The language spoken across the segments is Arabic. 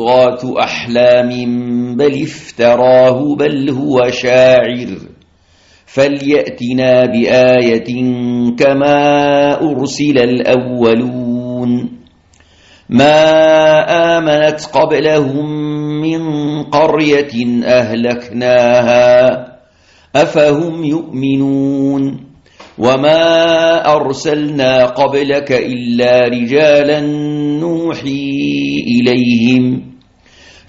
أضغاث أحلام بل افتراه بل هو شاعر. فليأتنا بآية كما أرسل الأولون. ما آمنت قبلهم من قرية أهلكناها أفهم يؤمنون؟ وما أرسلنا قبلك إلا رجالا نوحي إليهم.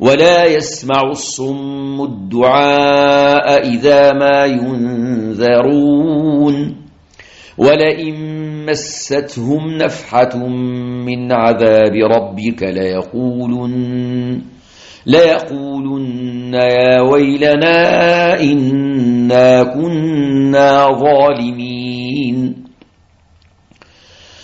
ولا يسمع الصم الدعاء إذا ما ينذرون. ولئن مستهم نفحة من عذاب ربك ليقولن ليقولن يا ويلنا إنا كنا ظالمين.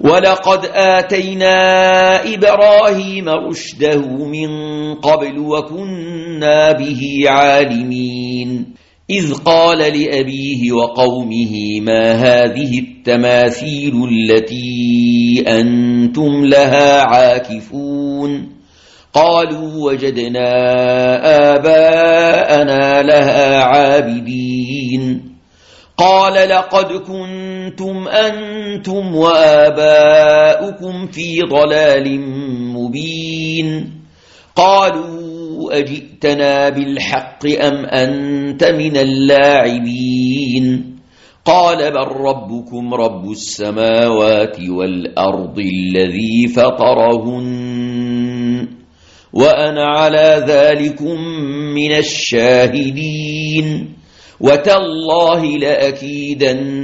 ولقد آتينا إبراهيم رشده من قبل وكنا به عالمين إذ قال لأبيه وقومه ما هذه التماثيل التي أنتم لها عاكفون قالوا وجدنا آباءنا لها عابدين قال لقد كنتم أنتم وآباؤكم في ضلال مبين. قالوا أجئتنا بالحق أم أنت من اللاعبين؟ قال بل ربكم رب السماوات والأرض الذي فطرهن وأنا على ذلكم من الشاهدين. وتالله لأكيدن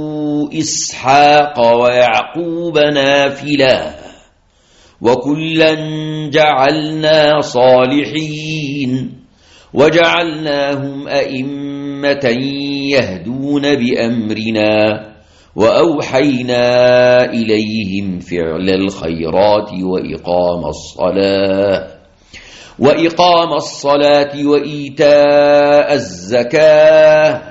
إسحاق ويعقوب نافلا وكلا جعلنا صالحين وجعلناهم أئمة يهدون بأمرنا وأوحينا إليهم فعل الخيرات وإقام الصلاة وإقام الصلاة وإيتاء الزكاة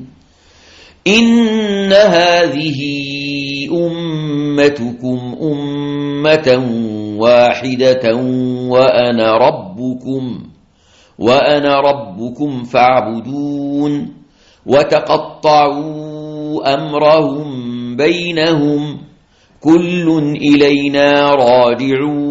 إن هذه أمتكم أمة واحدة وأنا ربكم وأنا ربكم فاعبدون وتقطعوا أمرهم بينهم كل إلينا راجعون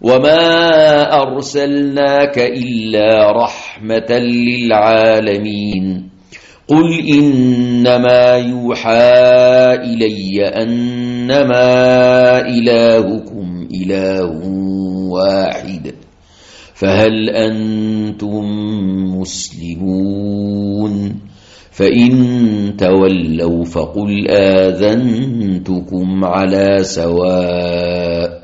وما أرسلناك إلا رحمة للعالمين قل إنما يوحى إلي أنما إلهكم إله واحد فهل أنتم مسلمون فإن تولوا فقل آذنتكم على سواء